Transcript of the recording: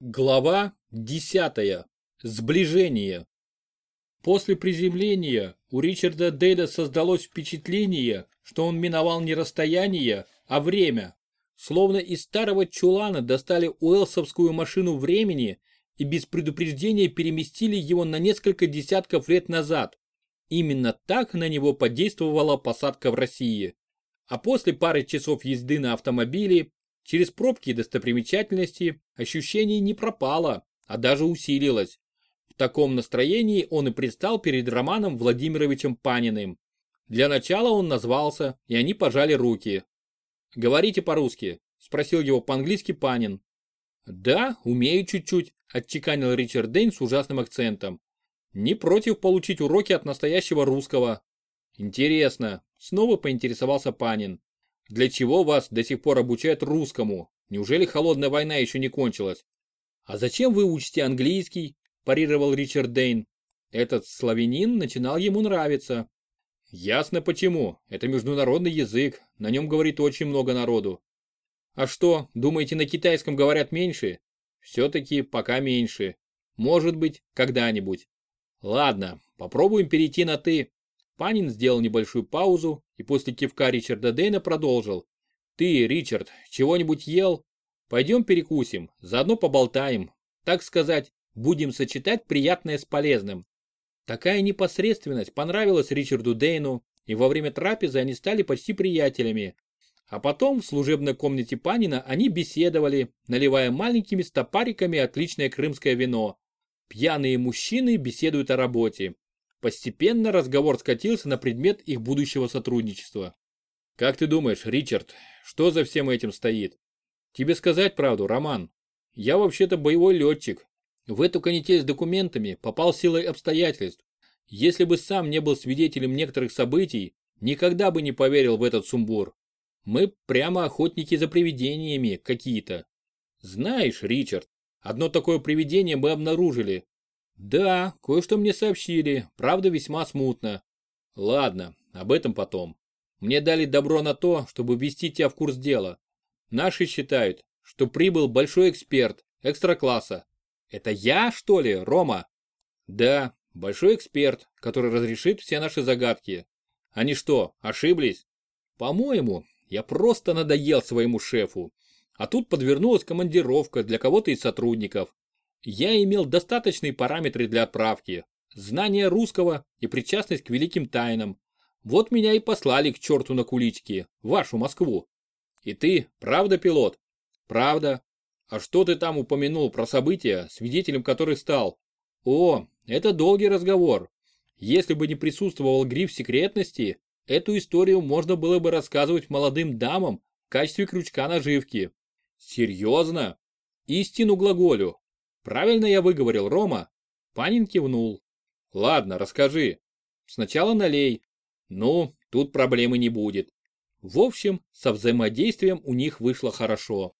Глава 10. Сближение. После приземления у Ричарда Дейда создалось впечатление, что он миновал не расстояние, а время. Словно из старого чулана достали уэлсовскую машину времени и без предупреждения переместили его на несколько десятков лет назад. Именно так на него подействовала посадка в России. А после пары часов езды на автомобиле Через пробки и достопримечательности ощущение не пропало, а даже усилилось. В таком настроении он и предстал перед Романом Владимировичем Паниным. Для начала он назвался, и они пожали руки. «Говорите по-русски?» – спросил его по-английски Панин. «Да, умею чуть-чуть», – отчеканил Ричард Дейн с ужасным акцентом. «Не против получить уроки от настоящего русского». «Интересно», – снова поинтересовался Панин. Для чего вас до сих пор обучают русскому? Неужели холодная война еще не кончилась? А зачем вы учите английский? парировал Ричард Дейн. Этот славянин начинал ему нравиться. Ясно почему. Это международный язык, на нем говорит очень много народу. А что, думаете, на китайском говорят меньше? Все-таки пока меньше. Может быть, когда-нибудь. Ладно, попробуем перейти на «ты». Панин сделал небольшую паузу и после кивка Ричарда Дэйна продолжил. «Ты, Ричард, чего-нибудь ел? Пойдем перекусим, заодно поболтаем. Так сказать, будем сочетать приятное с полезным». Такая непосредственность понравилась Ричарду Дейну, и во время трапезы они стали почти приятелями. А потом в служебной комнате Панина они беседовали, наливая маленькими стопариками отличное крымское вино. Пьяные мужчины беседуют о работе. Постепенно разговор скатился на предмет их будущего сотрудничества. Как ты думаешь, Ричард, что за всем этим стоит? Тебе сказать правду, Роман? Я вообще-то боевой летчик. В эту канитель с документами попал силой обстоятельств. Если бы сам не был свидетелем некоторых событий, никогда бы не поверил в этот сумбур. Мы прямо охотники за привидениями какие-то. Знаешь, Ричард, одно такое привидение мы обнаружили, да, кое-что мне сообщили, правда весьма смутно. Ладно, об этом потом. Мне дали добро на то, чтобы ввести тебя в курс дела. Наши считают, что прибыл большой эксперт, экстра-класса. Это я, что ли, Рома? Да, большой эксперт, который разрешит все наши загадки. Они что, ошиблись? По-моему, я просто надоел своему шефу. А тут подвернулась командировка для кого-то из сотрудников. Я имел достаточные параметры для отправки, знание русского и причастность к великим тайнам. Вот меня и послали к черту на куличке, в вашу Москву. И ты, правда, пилот? Правда. А что ты там упомянул про события, свидетелем которых стал? О, это долгий разговор. Если бы не присутствовал гриф секретности, эту историю можно было бы рассказывать молодым дамам в качестве крючка наживки. Серьезно? Истину глаголю. Правильно я выговорил, Рома? Панин кивнул. Ладно, расскажи. Сначала налей. Ну, тут проблемы не будет. В общем, со взаимодействием у них вышло хорошо.